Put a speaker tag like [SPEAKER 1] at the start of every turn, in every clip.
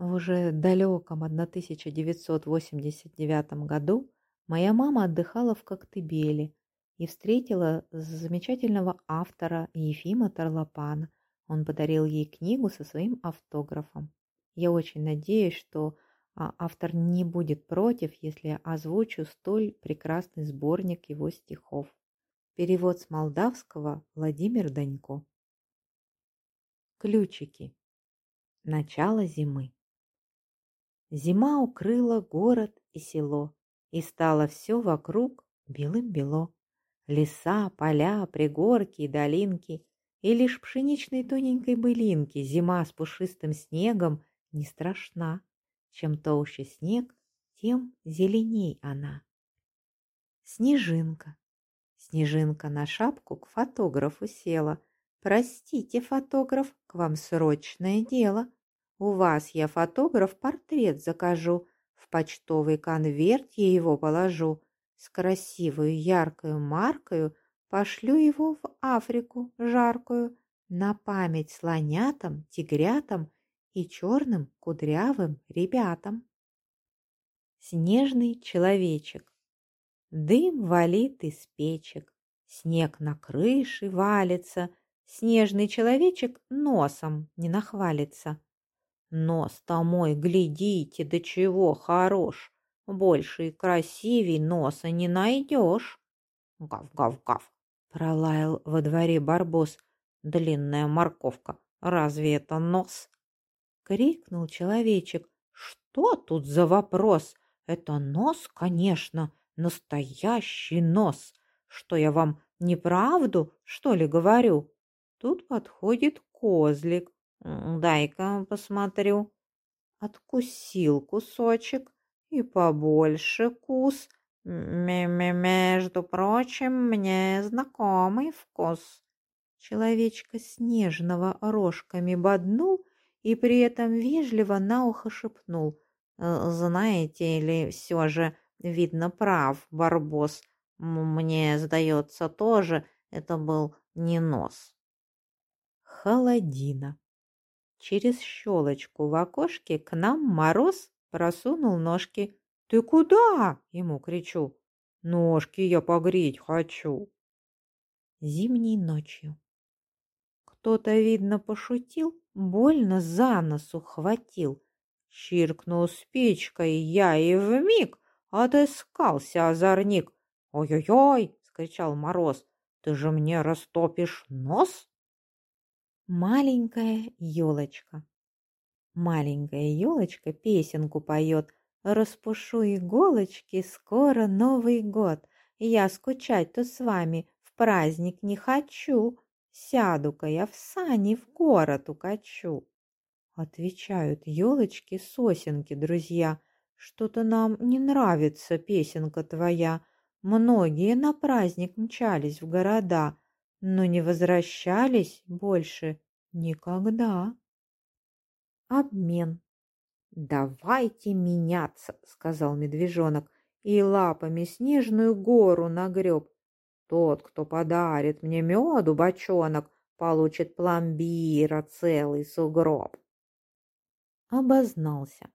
[SPEAKER 1] В уже далеком 1989 году моя мама отдыхала в Коктебеле и встретила замечательного автора Ефима Тарлопана. Он подарил ей книгу со своим автографом. Я очень надеюсь, что а, автор не будет против, если озвучу столь прекрасный сборник его стихов. Перевод с молдавского Владимир Данько. Ключики. Начало зимы. Зима укрыла город и село, и стало все вокруг белым-бело. Леса, поля, пригорки и долинки, и лишь пшеничной тоненькой былинки зима с пушистым снегом не страшна. Чем толще снег, тем зеленей она. Снежинка. Снежинка на шапку к фотографу села. «Простите, фотограф, к вам срочное дело. У вас я фотограф портрет закажу, в почтовый конверт я его положу, с красивую яркую маркою пошлю его в Африку жаркую, на память слонятам, тигрятам и черным кудрявым ребятам. Снежный человечек. Дым валит из печек, снег на крыше валится, снежный человечек носом не нахвалится. Нос-то мой, глядите, до чего хорош. Больше и красивей носа не найдешь. Гав-гав-гав, пролаял во дворе барбос. Длинная морковка, разве это нос? Крикнул человечек. Что тут за вопрос? Это нос, конечно, настоящий нос. Что я вам неправду, что ли, говорю? Тут подходит козлик, Дай-ка посмотрю. Откусил кусочек и побольше кус. Между прочим, мне знакомый вкус. Человечка снежного рожками боднул и при этом вежливо на ухо шепнул. «Э, знаете ли, все же, видно, прав, Барбос. Мне, сдается, тоже это был не нос. Холодина. Через щелочку в окошке к нам Мороз просунул ножки. «Ты куда?» — ему кричу. «Ножки я погреть хочу». Зимней ночью. Кто-то, видно, пошутил, больно за нос ухватил. Чиркнул спичкой я и вмиг отыскался озорник. «Ой-ой-ой!» — скричал Мороз. «Ты же мне растопишь нос?» Маленькая елочка. Маленькая елочка песенку поет. Распушу иголочки, скоро Новый год. Я скучать-то с вами в праздник не хочу. Сяду-ка я в сани в город укачу. Отвечают елочки сосенки, друзья. Что-то нам не нравится песенка твоя. Многие на праздник мчались в города, но не возвращались больше никогда. Обмен. «Давайте меняться», — сказал медвежонок, и лапами снежную гору нагреб. «Тот, кто подарит мне меду, бочонок, получит пломбира целый сугроб». Обознался.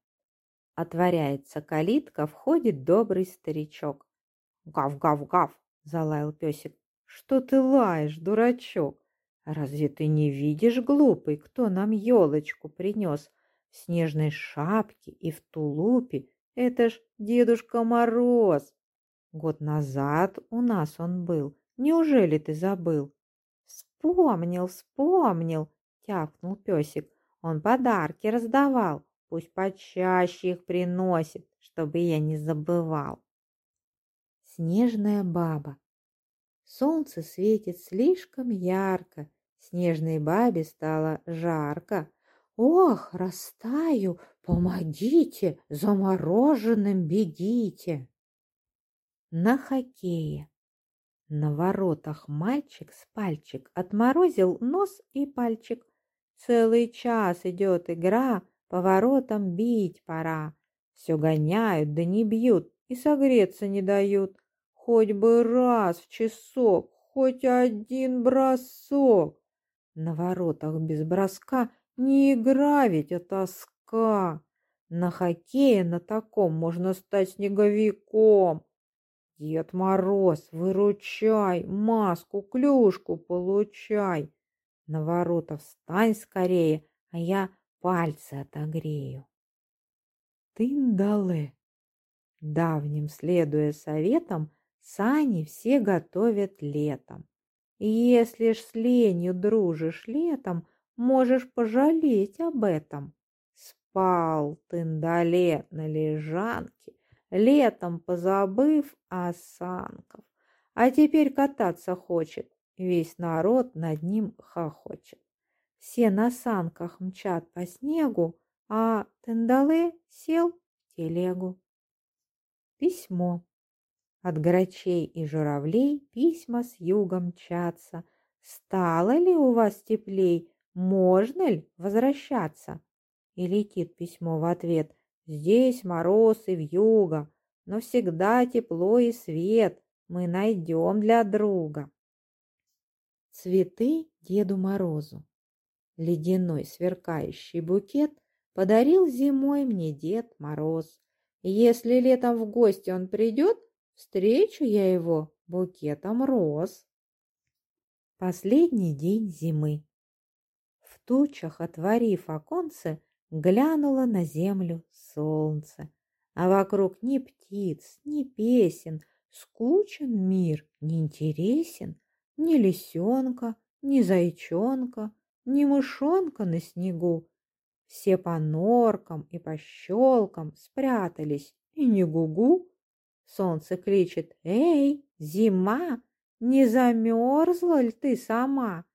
[SPEAKER 1] Отворяется калитка, входит добрый старичок. «Гав-гав-гав!» — залаял песик. Что ты лаешь, дурачок? Разве ты не видишь, глупый, кто нам елочку принес? В снежной шапке и в тулупе. Это ж Дедушка Мороз. Год назад у нас он был. Неужели ты забыл? Вспомнил, вспомнил, тявкнул песик. Он подарки раздавал. Пусть почаще их приносит, чтобы я не забывал. Снежная баба Солнце светит слишком ярко, снежной бабе стало жарко. Ох, растаю, помогите, замороженным бегите. На хоккее. На воротах мальчик с пальчик отморозил нос и пальчик. Целый час идет игра, по воротам бить пора. Все гоняют, да не бьют и согреться не дают. Хоть бы раз в часок, хоть один бросок. На воротах без броска не игра ведь, а тоска. На хоккее на таком можно стать снеговиком. Дед Мороз, выручай, маску, клюшку получай. На ворота встань скорее, а я пальцы отогрею. Тындалы. Давним следуя советам, сани все готовят летом. Если ж с ленью дружишь летом, можешь пожалеть об этом. Спал тындалет на лежанке, летом позабыв о санках, а теперь кататься хочет, весь народ над ним хохочет. Все на санках мчат по снегу, а Тендале сел в телегу. Письмо. От грачей и журавлей письма с юга мчатся. Стало ли у вас теплей? Можно ли возвращаться? И летит письмо в ответ. Здесь мороз и вьюга, но всегда тепло и свет мы найдем для друга. Цветы Деду Морозу. Ледяной сверкающий букет подарил зимой мне Дед Мороз. Если летом в гости он придет, встречу я его букетом роз. Последний день зимы. В тучах, отворив оконце, глянуло на землю солнце. А вокруг ни птиц, ни песен, скучен мир, неинтересен, ни лисенка, ни зайчонка, ни мышонка на снегу, все по норкам и по щелкам спрятались, и не гугу. Солнце кричит «Эй, зима, не замерзла ли ты сама?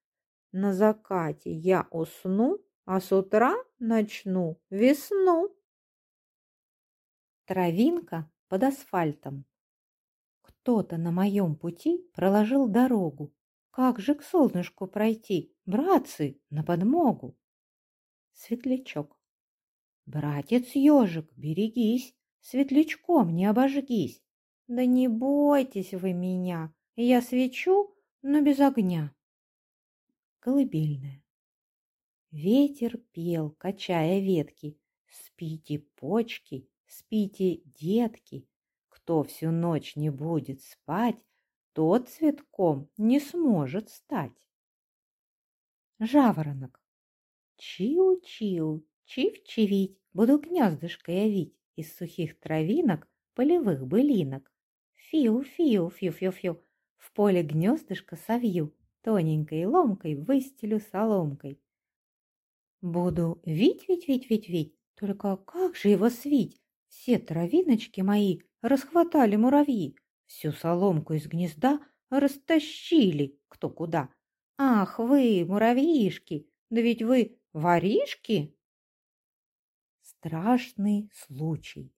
[SPEAKER 1] На закате я усну, а с утра начну весну». Травинка под асфальтом. Кто-то на моем пути проложил дорогу. Как же к солнышку пройти, братцы, на подмогу? Светлячок. Братец-ежик, берегись, светлячком не обожгись. Да не бойтесь вы меня, я свечу, но без огня. Колыбельная. Ветер пел, качая ветки. Спите, почки, спите, детки. Кто всю ночь не будет спать, тот цветком не сможет стать. Жаворонок. Чиу-чиу, чив-чивить, буду гнездышко явить из сухих травинок, полевых былинок. Фиу-фиу, фью-фью-фью, в поле гнездышко совью, тоненькой ломкой выстелю соломкой. Буду вить-вить-вить-вить-вить, только как же его свить? Все травиночки мои расхватали муравьи, всю соломку из гнезда растащили кто куда. Ах вы, муравьишки, да ведь вы Воришки? Страшный случай.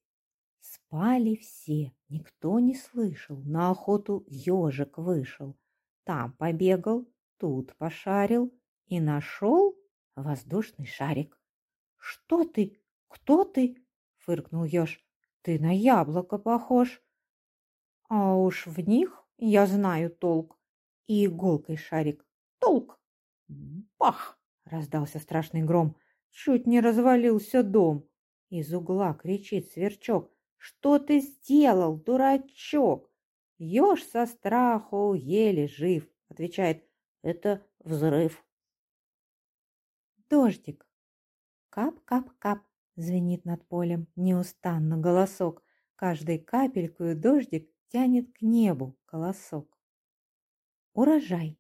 [SPEAKER 1] Спали все, никто не слышал. На охоту ежик вышел. Там побегал, тут пошарил и нашел воздушный шарик. «Что ты? Кто ты?» — фыркнул еж. «Ты на яблоко похож». «А уж в них я знаю толк». И иголкой шарик. «Толк!» «Бах!» Раздался страшный гром. Чуть не развалился дом. Из угла кричит сверчок. Что ты сделал, дурачок? Ёж со страху еле жив. Отвечает, это взрыв. Дождик. Кап-кап-кап, звенит над полем неустанно голосок. Каждой капелькою дождик тянет к небу колосок. Урожай.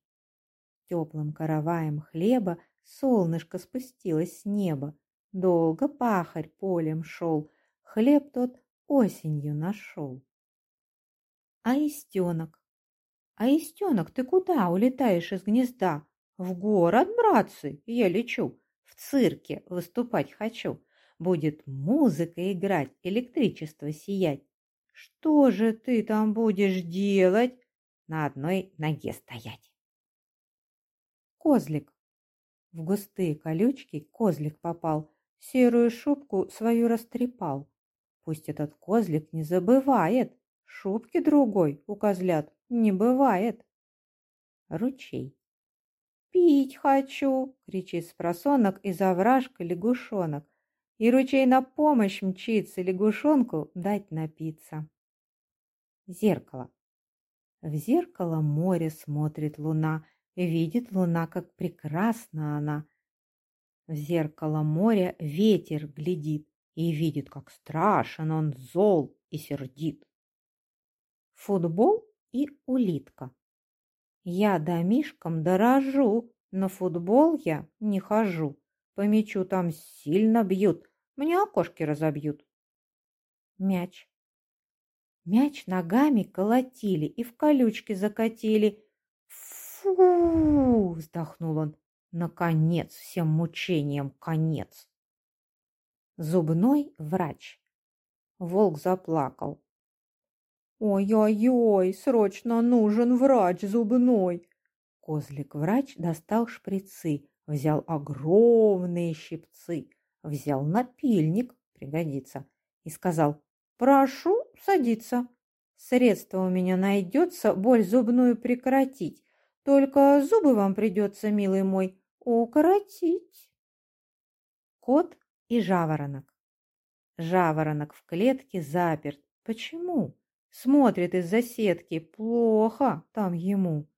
[SPEAKER 1] Теплым караваем хлеба Солнышко спустилось с неба. Долго пахарь полем шел, Хлеб тот осенью нашел. Аистенок. Аистенок, ты куда улетаешь из гнезда? В город, братцы, я лечу. В цирке выступать хочу. Будет музыка играть, электричество сиять. Что же ты там будешь делать? На одной ноге стоять. Козлик. В густые колючки козлик попал, серую шубку свою растрепал. Пусть этот козлик не забывает, шубки другой у козлят не бывает. Ручей. «Пить хочу!» — кричит с просонок из овражка лягушонок. и ручей на помощь мчится лягушонку дать напиться. Зеркало. В зеркало море смотрит луна, видит луна, как прекрасна она. В зеркало моря ветер глядит и видит, как страшен он зол и сердит. Футбол и улитка. Я домишком дорожу, на футбол я не хожу. По мячу там сильно бьют, мне окошки разобьют. Мяч. Мяч ногами колотили и в колючки закатили. Фу! вздохнул он. Наконец, всем мучениям конец. Зубной врач. Волк заплакал. «Ой-ой-ой, срочно нужен врач зубной!» Козлик-врач достал шприцы, взял огромные щипцы, взял напильник, пригодится, и сказал «Прошу садиться. Средство у меня найдется боль зубную прекратить, только зубы вам придется, милый мой, укоротить». Кот и жаворонок. Жаворонок в клетке заперт. Почему? Смотрит из-за сетки. Плохо там ему.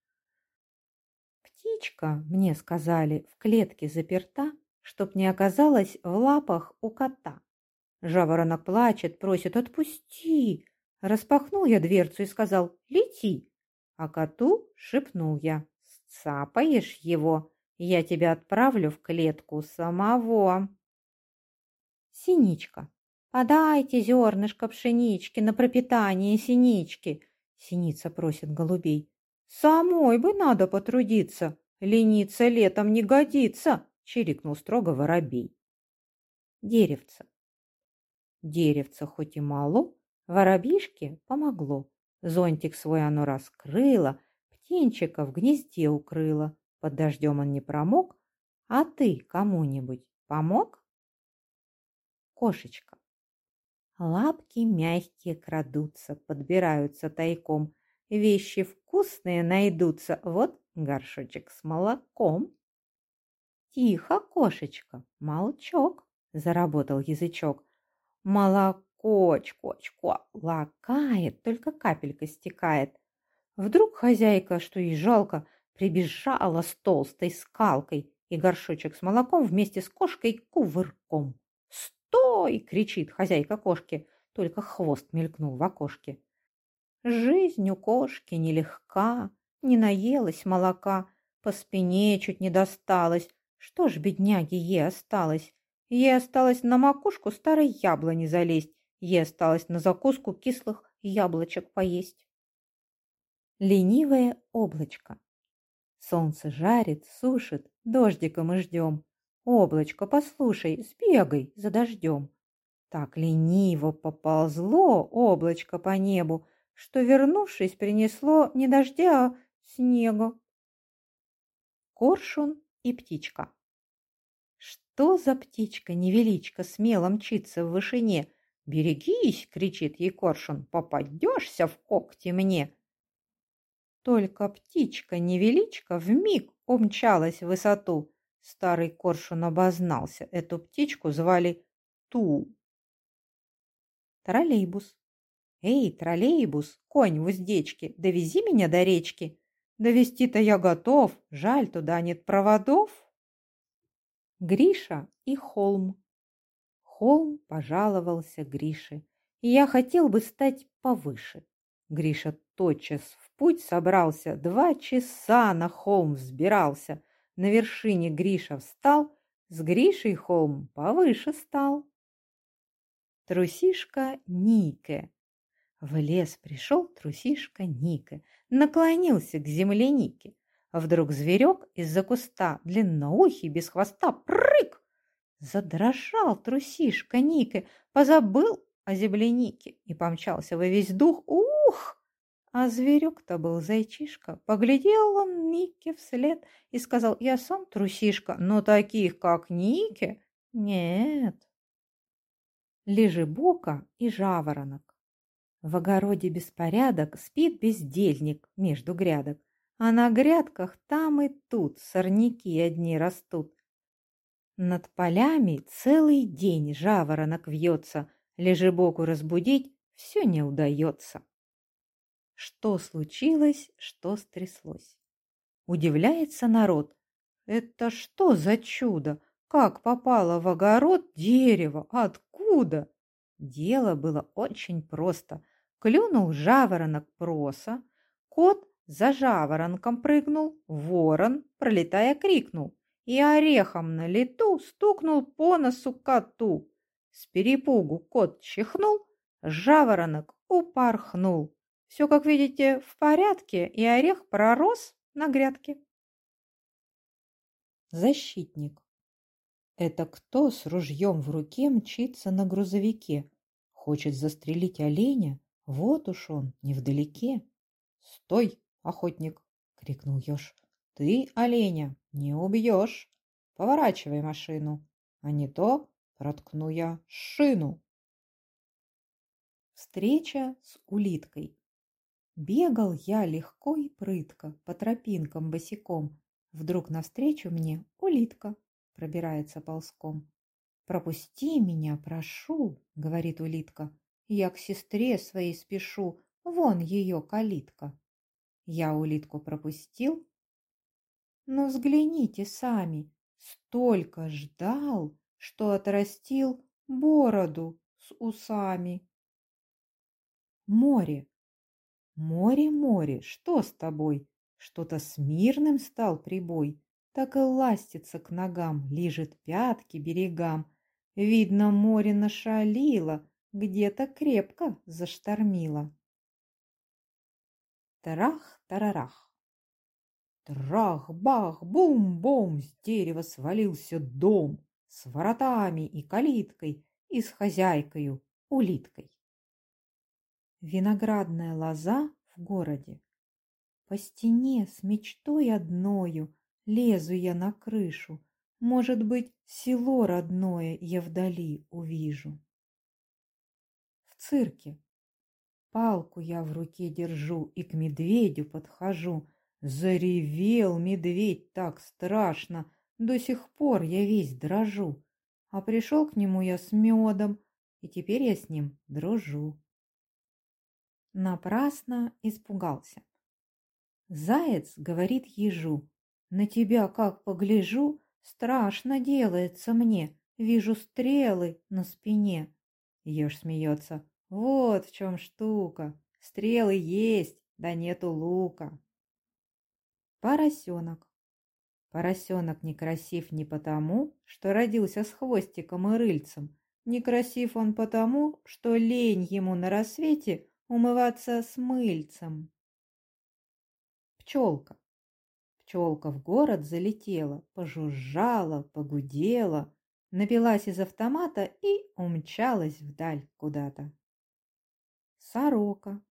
[SPEAKER 1] Птичка, мне сказали, в клетке заперта, чтоб не оказалась в лапах у кота. Жаворонок плачет, просит «Отпусти!» Распахнул я дверцу и сказал «Лети!» А коту шепнул я «Сцапаешь его, я тебя отправлю в клетку самого!» Синичка. «Подайте зернышко пшенички на пропитание синички!» Синица просит голубей. «Самой бы надо потрудиться, лениться летом не годится!» Чирикнул строго воробей. Деревце. Деревце хоть и мало, воробишке помогло. Зонтик свой оно раскрыло, птенчика в гнезде укрыло. Под дождем он не промок, а ты кому-нибудь помог? Кошечка. Лапки мягкие крадутся, подбираются тайком. Вещи вкусные найдутся, вот горшочек с молоком. Тихо, кошечка, молчок, заработал язычок. Молоко, чко-чко, лакает, только капелька стекает. Вдруг хозяйка, что ей жалко, прибежала с толстой скалкой, и горшочек с молоком вместе с кошкой кувырком. «Стой!» — кричит хозяйка кошки, только хвост мелькнул в окошке. Жизнь у кошки нелегка, не наелась молока, по спине чуть не досталось. Что ж, бедняги, ей осталось? Ей осталось на макушку старой яблони залезть, ей осталось на закуску кислых яблочек поесть. Ленивое облачко. Солнце жарит, сушит, дождика мы ждем. Облачко, послушай, сбегай за дождем. Так лениво поползло облачко по небу, что, вернувшись, принесло не дождя, а снега. Коршун и птичка. Что за птичка, невеличка, смело мчится в вышине? «Берегись!» — кричит ей коршун. «Попадешься в когти мне!» Только птичка-невеличка вмиг умчалась в высоту, Старый коршун обознался. Эту птичку звали Ту. Троллейбус. Эй, троллейбус, конь в уздечке, довези меня до речки. Довести-то я готов, жаль, туда нет проводов. Гриша и холм. Холм пожаловался Грише, я хотел бы стать повыше. Гриша тотчас в путь собрался, два часа на холм взбирался – на вершине Гриша встал, с Гришей холм повыше стал. Трусишка Нике. В лес пришел трусишка Нике, наклонился к земле Нике. Вдруг зверек из-за куста, длинноухий, без хвоста, прыг! Задрожал трусишка Нике, позабыл о землянике и помчался во весь дух. Ух! А зверек-то был зайчишка. Поглядел он Нике вслед и сказал, я сам трусишка, но таких, как Нике, нет. Лежебока и жаворонок. В огороде беспорядок, спит бездельник между грядок, а на грядках там и тут сорняки одни растут. Над полями целый день жаворонок вьется, Лежебоку разбудить все не удается. Что случилось, что стряслось? Удивляется народ. Это что за чудо? Как попало в огород дерево? Откуда? Дело было очень просто. Клюнул жаворонок проса, кот за жаворонком прыгнул, ворон, пролетая, крикнул и орехом на лету стукнул по носу коту. С перепугу кот чихнул, жаворонок упорхнул. Все, как видите, в порядке, и орех пророс на грядке. Защитник. Это кто с ружьем в руке мчится на грузовике? Хочет застрелить оленя? Вот уж он, невдалеке. «Стой, охотник!» — крикнул еж. «Ты оленя не убьешь! Поворачивай машину, а не то проткну я шину!» Встреча с улиткой. Бегал я легко и прытко по тропинкам босиком. Вдруг навстречу мне улитка пробирается ползком. «Пропусти меня, прошу», — говорит улитка. «Я к сестре своей спешу, вон ее калитка». Я улитку пропустил. Но взгляните сами, столько ждал, что отрастил бороду с усами. Море, море, море, что с тобой? Что-то с мирным стал прибой, так и ластится к ногам, лижет пятки берегам. Видно, море нашалило, где-то крепко заштормило. Трах-тарарах. Трах-бах-бум-бум, с дерева свалился дом с воротами и калиткой и с хозяйкою, улиткой. Виноградная лоза в городе. По стене с мечтой одною лезу я на крышу. Может быть, село родное я вдали увижу. В цирке Палку я в руке держу и к медведю подхожу. Заревел медведь так страшно, до сих пор я весь дрожу. А пришел к нему я с медом, и теперь я с ним дружу. Напрасно испугался. Заяц говорит ежу, на тебя как погляжу, страшно делается мне, вижу стрелы на спине. Еж смеется, вот в чем штука. Стрелы есть, да нету лука. Поросенок. Поросенок некрасив не потому, что родился с хвостиком и рыльцем. Некрасив он потому, что лень ему на рассвете умываться с мыльцем. Пчелка. Пчелка в город залетела, пожужжала, погудела, напилась из автомата и умчалась вдаль куда-то. Сорока.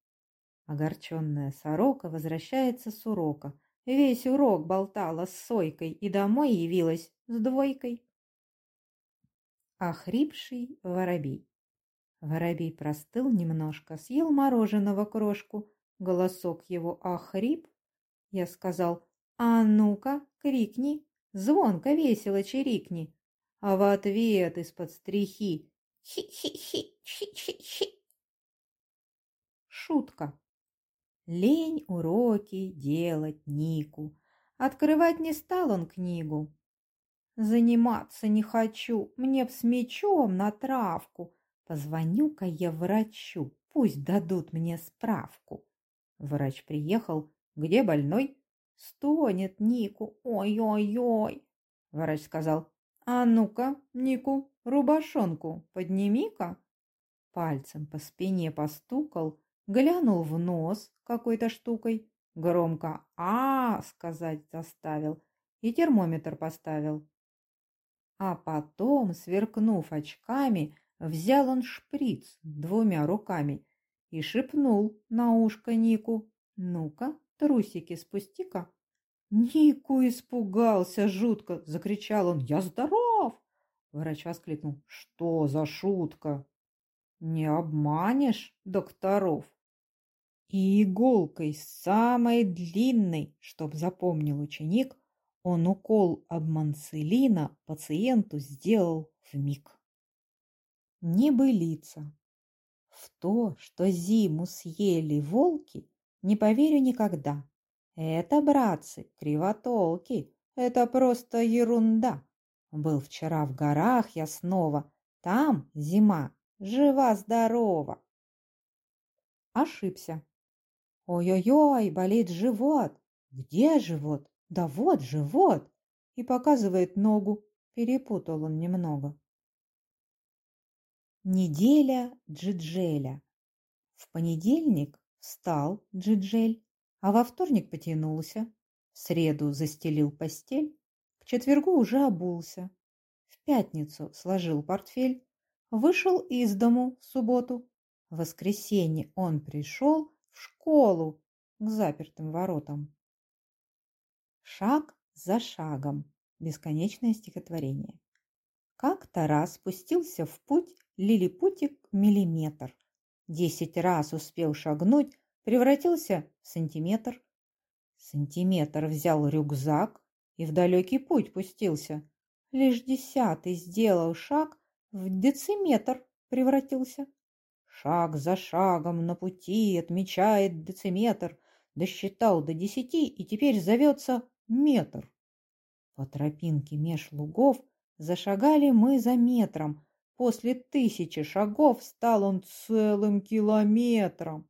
[SPEAKER 1] Огорченная сорока возвращается с урока. Весь урок болтала с сойкой и домой явилась с двойкой. Охрипший воробей. Воробей простыл немножко, съел мороженого крошку. Голосок его охрип. Я сказал, а ну-ка, крикни, звонко весело чирикни. А в ответ из-под стрихи хи-хи-хи, хи-хи-хи. Шутка. Лень уроки делать Нику. Открывать не стал он книгу. Заниматься не хочу, мне б с мечом на травку. Позвоню-ка я врачу, пусть дадут мне справку. Врач приехал. Где больной? Стонет Нику. Ой-ой-ой. Врач сказал. А ну-ка, Нику, рубашонку подними-ка. Пальцем по спине постукал, глянул в нос какой-то штукой, громко «А!» сказать заставил и термометр поставил. А потом, сверкнув очками, взял он шприц двумя руками и шепнул на ушко Нику «Ну-ка, трусики спусти-ка». Нику испугался жутко, закричал он «Я здоров!» Врач воскликнул «Что за шутка?» «Не обманешь докторов?» И иголкой самой длинной, чтоб запомнил ученик, Он укол обманцелина пациенту сделал в миг. Небылица. В то, что зиму съели волки, не поверю никогда. Это, братцы, кривотолки, это просто ерунда. Был вчера в горах я снова, там зима, жива-здорова. Ошибся. Ой-ой-ой, болит живот. Где живот? Да вот живот. И показывает ногу. Перепутал он немного. Неделя Джиджеля. В понедельник встал Джиджель, а во вторник потянулся, в среду застелил постель, к четвергу уже обулся, в пятницу сложил портфель, вышел из дому в субботу. В воскресенье он пришел в школу к запертым воротам. Шаг за шагом. Бесконечное стихотворение. Как-то раз спустился в путь лилипутик миллиметр. Десять раз успел шагнуть, превратился в сантиметр. Сантиметр взял рюкзак и в далекий путь пустился. Лишь десятый сделал шаг, в дециметр превратился. Шаг за шагом на пути отмечает дециметр, досчитал до десяти и теперь зовется метр. По тропинке меж лугов Зашагали мы за метром. После тысячи шагов стал он целым километром.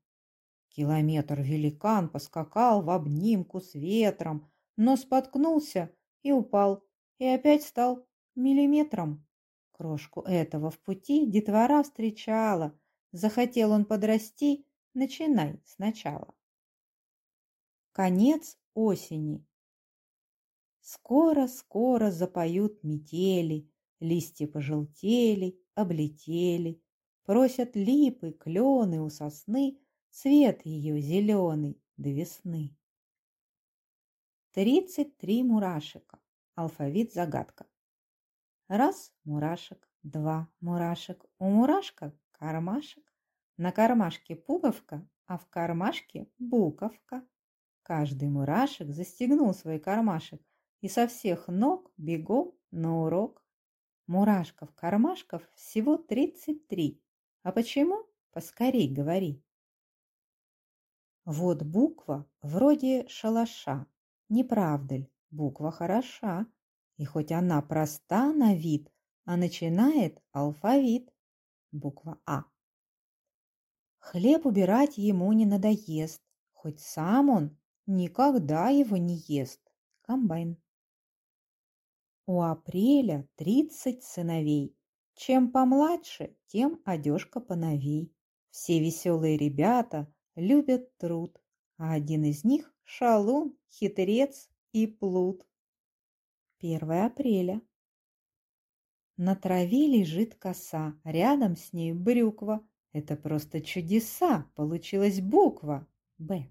[SPEAKER 1] Километр великан поскакал в обнимку с ветром, но споткнулся и упал, и опять стал миллиметром. Крошку этого в пути детвора встречала. Захотел он подрасти, начинай сначала. Конец осени. Скоро-скоро запоют метели, Листья пожелтели, облетели, Просят липы, клены у сосны Цвет ее зеленый до весны. Тридцать три мурашека. Алфавит загадка. Раз мурашек, два мурашек. У мурашка кармашек. На кармашке пуговка, а в кармашке буковка. Каждый мурашек застегнул свой кармашек и со всех ног бегом на урок. Мурашков-кармашков всего тридцать три. А почему? Поскорей говори. Вот буква вроде шалаша. Не ли? Буква хороша. И хоть она проста на вид, а начинает алфавит. Буква А. Хлеб убирать ему не надоест, хоть сам он никогда его не ест. Комбайн. У апреля тридцать сыновей. Чем помладше, тем одежка поновей. Все веселые ребята любят труд, а один из них – шалун, хитрец и плут. 1 апреля. На траве лежит коса, рядом с ней брюква. Это просто чудеса, получилась буква «Б».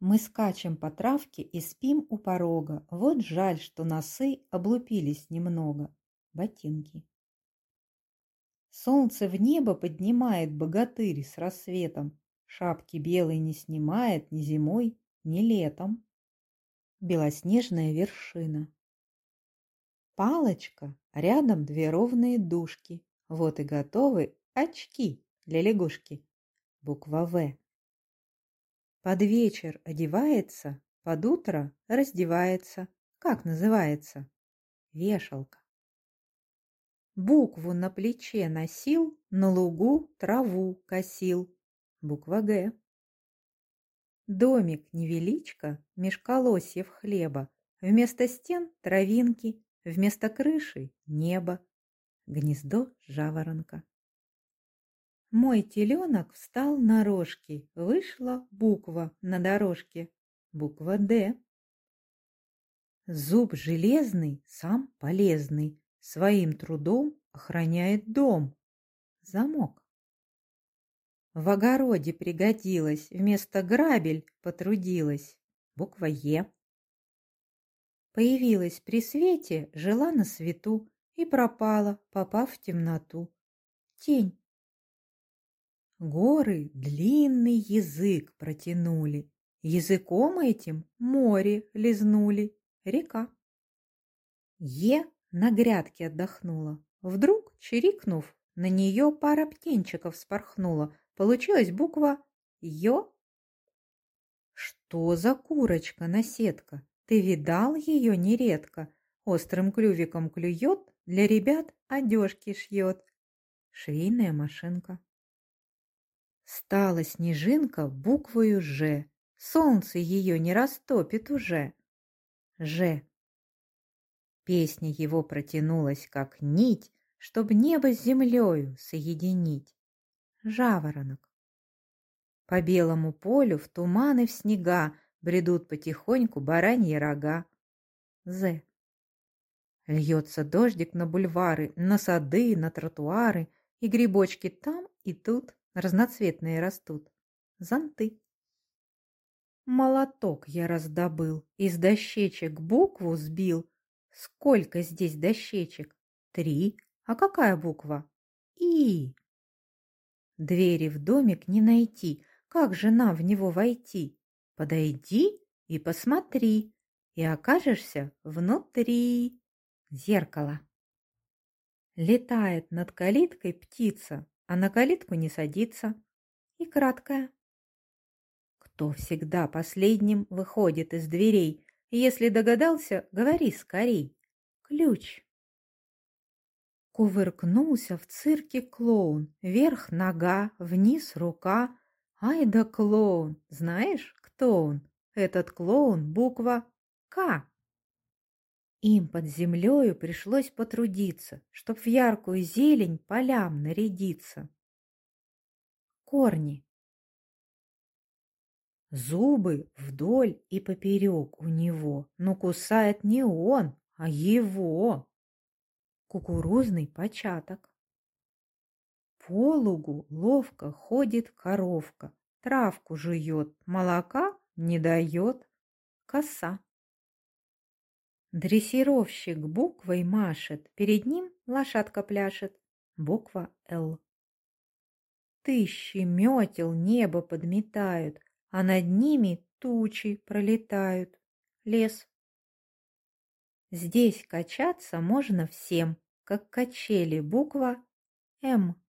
[SPEAKER 1] Мы скачем по травке и спим у порога. Вот жаль, что носы облупились немного. Ботинки. Солнце в небо поднимает богатырь с рассветом. Шапки белой не снимает ни зимой, ни летом. Белоснежная вершина. Палочка, рядом две ровные дужки. Вот и готовы очки для лягушки. Буква «В». Под вечер одевается, под утро раздевается. Как называется? Вешалка. Букву на плече носил, на лугу траву косил. Буква «Г». Домик невеличко, меж колосьев хлеба. Вместо стен травинки, вместо крыши небо. Гнездо жаворонка. Мой теленок встал на рожки, вышла буква на дорожке, буква «Д». Зуб железный, сам полезный, своим трудом охраняет дом. Замок. В огороде пригодилась, вместо грабель потрудилась. Буква «Е». Появилась при свете, жила на свету и пропала, попав в темноту. Тень. Горы длинный язык протянули, Языком этим море лизнули. Река. Е на грядке отдохнула. Вдруг, чирикнув, на нее пара птенчиков спорхнула. Получилась буква Ё. Что за курочка-наседка? Ты видал ее нередко? Острым клювиком клюет, для ребят одежки шьет. Швейная машинка. Стала снежинка буквою «Ж». Солнце ее не растопит уже. Ж. Песня его протянулась, как нить, Чтоб небо с землею соединить. Жаворонок. По белому полю в туманы в снега Бредут потихоньку бараньи рога. З. Льется дождик на бульвары, на сады, на тротуары, И грибочки там и тут разноцветные растут. Зонты. Молоток я раздобыл, из дощечек букву сбил. Сколько здесь дощечек? Три. А какая буква? И. Двери в домик не найти. Как же нам в него войти? Подойди и посмотри, и окажешься внутри. Зеркало. Летает над калиткой птица, а на калитку не садится. И краткая. Кто всегда последним выходит из дверей? Если догадался, говори скорей. Ключ. Кувыркнулся в цирке клоун. Вверх нога, вниз рука. Ай да клоун! Знаешь, кто он? Этот клоун буква К. Им под землею пришлось потрудиться, Чтоб в яркую зелень полям нарядиться. Корни. Зубы вдоль и поперек у него, но кусает не он, а его. Кукурузный початок. По лугу ловко ходит коровка, травку жует, молока не дает, коса. Дрессировщик буквой машет, перед ним лошадка пляшет, буква «Л». Тысячи метел небо подметают, а над ними тучи пролетают. Лес. Здесь качаться можно всем, как качели, буква «М».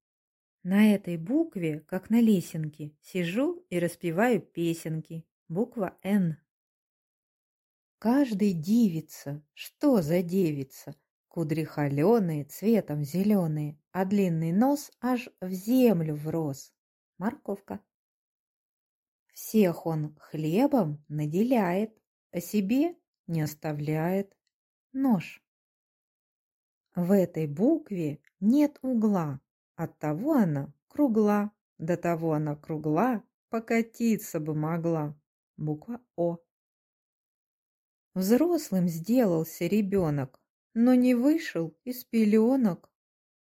[SPEAKER 1] На этой букве, как на лесенке, сижу и распеваю песенки, буква «Н». Каждый дивится, что за девица, кудри холеные, цветом зеленые, а длинный нос аж в землю врос. Морковка. Всех он хлебом наделяет, а себе не оставляет. Нож. В этой букве нет угла, оттого она кругла, до того она кругла, покатиться бы могла. Буква О. Взрослым сделался ребенок, но не вышел из пеленок.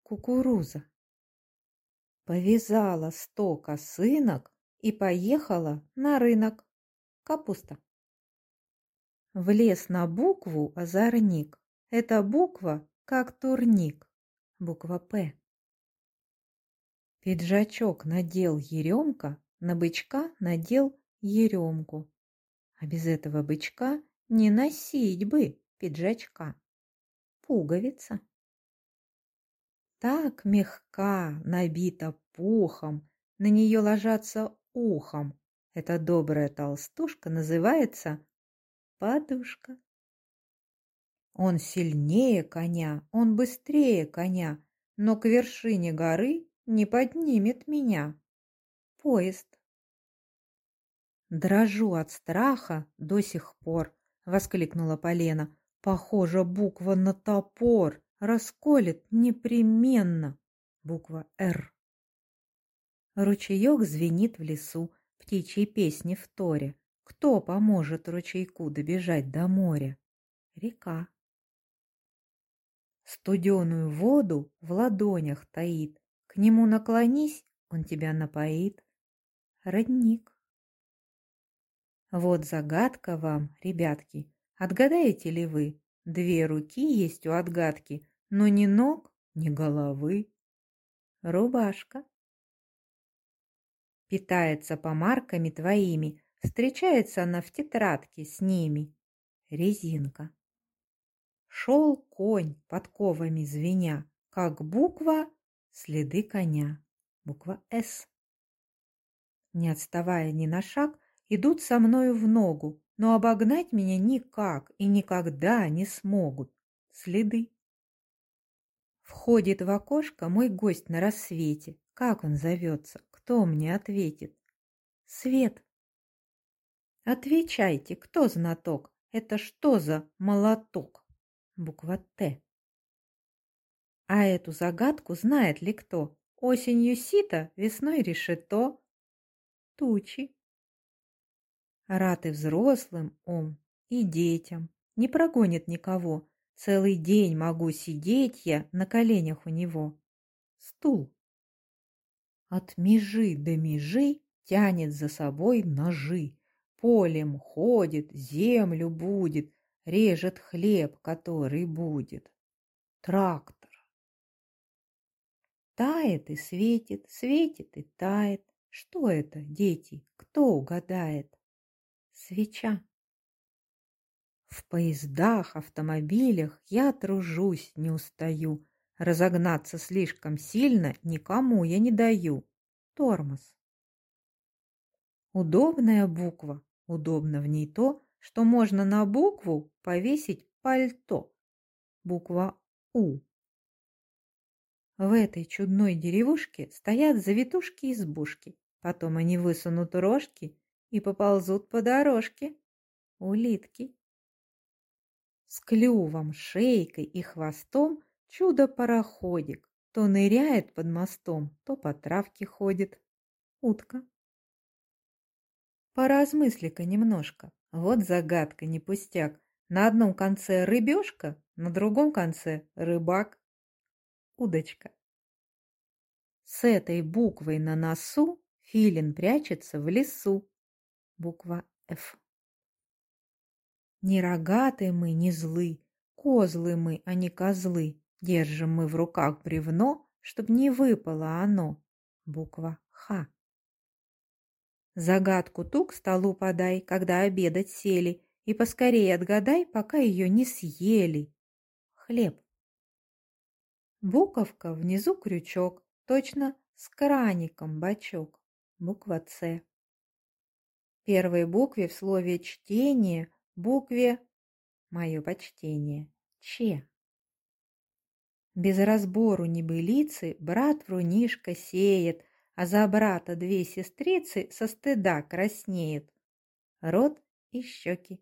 [SPEAKER 1] Кукуруза. Повязала сто косынок и поехала на рынок. Капуста. Влез на букву озорник. Эта буква как турник. Буква «П». Пиджачок надел еремка, на бычка надел еремку. А без этого бычка не носить бы пиджачка. Пуговица. Так мягка, набита пухом, на нее ложатся ухом. Эта добрая толстушка называется подушка. Он сильнее коня, он быстрее коня, но к вершине горы не поднимет меня. Поезд. Дрожу от страха до сих пор, воскликнула Полена. Похоже, буква на топор расколет непременно. Буква «Р». Ручеек звенит в лесу, птичьи песни в торе. Кто поможет ручейку добежать до моря? Река. Студеную воду в ладонях таит. К нему наклонись, он тебя напоит. Родник. Вот загадка вам, ребятки. Отгадаете ли вы? Две руки есть у отгадки, но ни ног, ни головы. Рубашка питается помарками твоими, встречается она в тетрадке с ними. резинка. Шел конь подковами звеня, как буква следы коня, буква «С». Не отставая ни на шаг, идут со мною в ногу, но обогнать меня никак и никогда не смогут. Следы. Входит в окошко мой гость на рассвете. Как он зовется? Кто мне ответит? Свет. Отвечайте, кто знаток? Это что за молоток? Буква Т. А эту загадку знает ли кто? Осенью сито, весной решето. Тучи. Рад и взрослым ом, и детям. Не прогонит никого. Целый день могу сидеть я на коленях у него. Стул. От межи до межи тянет за собой ножи. Полем ходит, землю будет, режет хлеб, который будет. Трактор. Тает и светит, светит и тает. Что это, дети, кто угадает? Свеча. В поездах, автомобилях я тружусь, не устаю. Разогнаться слишком сильно никому я не даю. Тормоз. Удобная буква. Удобно в ней то, что можно на букву повесить пальто. Буква У. В этой чудной деревушке стоят завитушки-избушки. Потом они высунут рожки и поползут по дорожке. Улитки. С клювом, шейкой и хвостом чудо-пароходик. То ныряет под мостом, то по травке ходит. Утка. Поразмысли-ка немножко. Вот загадка, не пустяк. На одном конце рыбешка, на другом конце рыбак. Удочка. С этой буквой на носу филин прячется в лесу. Буква Ф. Не рогатые мы, не злы, козлы мы, а не козлы. Держим мы в руках бревно, чтоб не выпало оно. Буква Х. Загадку ту к столу подай, когда обедать сели, и поскорее отгадай, пока ее не съели. Хлеб. Буковка, внизу крючок, точно с краником бачок. Буква С. Первой букве в слове «чтение» букве «Мое почтение» Ч. Без разбору небылицы брат врунишка сеет, а за брата две сестрицы со стыда краснеют. Рот и щеки.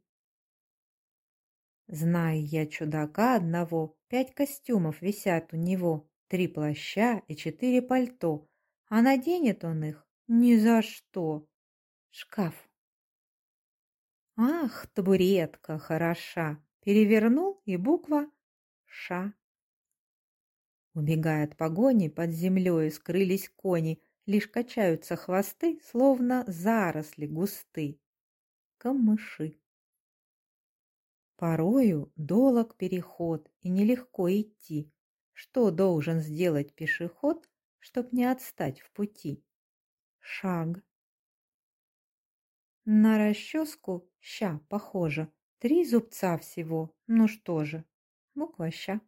[SPEAKER 1] Знаю я чудака одного, пять костюмов висят у него, три плаща и четыре пальто, а наденет он их ни за что. Шкаф. Ах, табуретка хороша, перевернул и буква «Ша». Убегая от погони, под землей скрылись кони, лишь качаются хвосты, словно заросли густы. Камыши. Порою долог переход, и нелегко идти. Что должен сделать пешеход, чтоб не отстать в пути? Шаг. На расческу ща похоже. Три зубца всего. Ну что же, буква ща.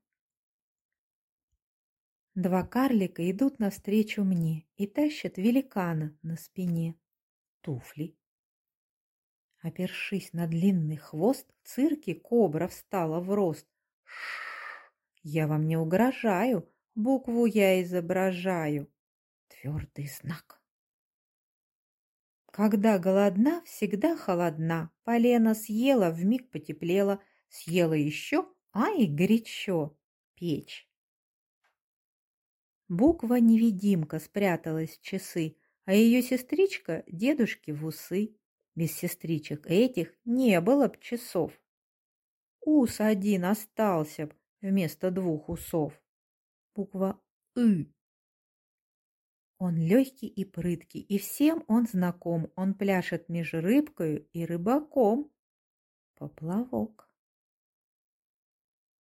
[SPEAKER 1] Два карлика идут навстречу мне и тащат великана на спине. Туфли. Опершись на длинный хвост, в цирке кобра встала в рост. Я вам не угрожаю, букву я изображаю. Твердый знак. Когда голодна, всегда холодна. Полено съела, вмиг потеплела, съела еще, ай, горячо. Печь. Буква-невидимка спряталась в часы, а ее сестричка – дедушке в усы. Без сестричек этих не было б часов. Ус один остался б вместо двух усов. Буква «ы». Он легкий и прыткий, и всем он знаком. Он пляшет меж рыбкою и рыбаком. Поплавок.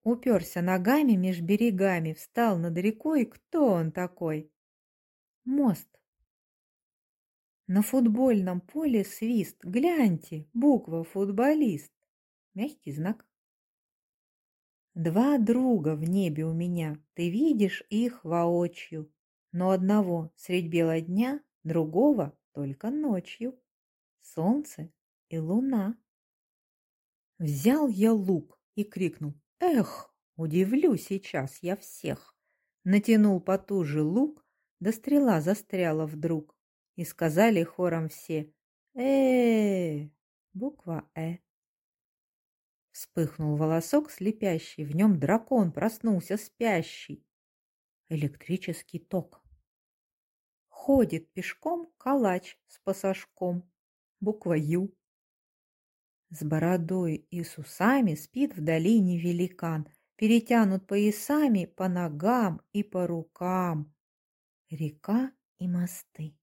[SPEAKER 1] Уперся ногами меж берегами, встал над рекой. Кто он такой? Мост. На футбольном поле свист. Гляньте, буква «футболист». мягкий знак. Два друга в небе у меня, ты видишь их воочию, но одного средь бела дня, другого только ночью. Солнце и луна. Взял я лук и крикнул «Эх, удивлю сейчас я всех!» Натянул потуже лук, да стрела застряла вдруг. И сказали хором все э буква «э». Вспыхнул волосок слепящий, в нем дракон проснулся спящий. Электрический ток. Ходит пешком калач с пасашком, буква «ю». С бородой и с усами спит в долине великан, перетянут поясами по ногам и по рукам. Река и мосты.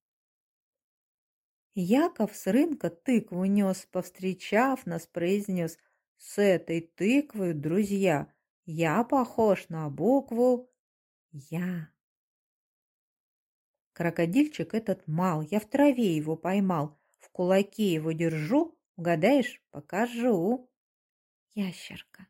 [SPEAKER 1] Яков с рынка тыкву нес, повстречав нас, произнес «С этой тыквой, друзья, я похож на букву «Я». Крокодильчик этот мал, я в траве его поймал, в кулаке его держу, угадаешь, покажу. Ящерка.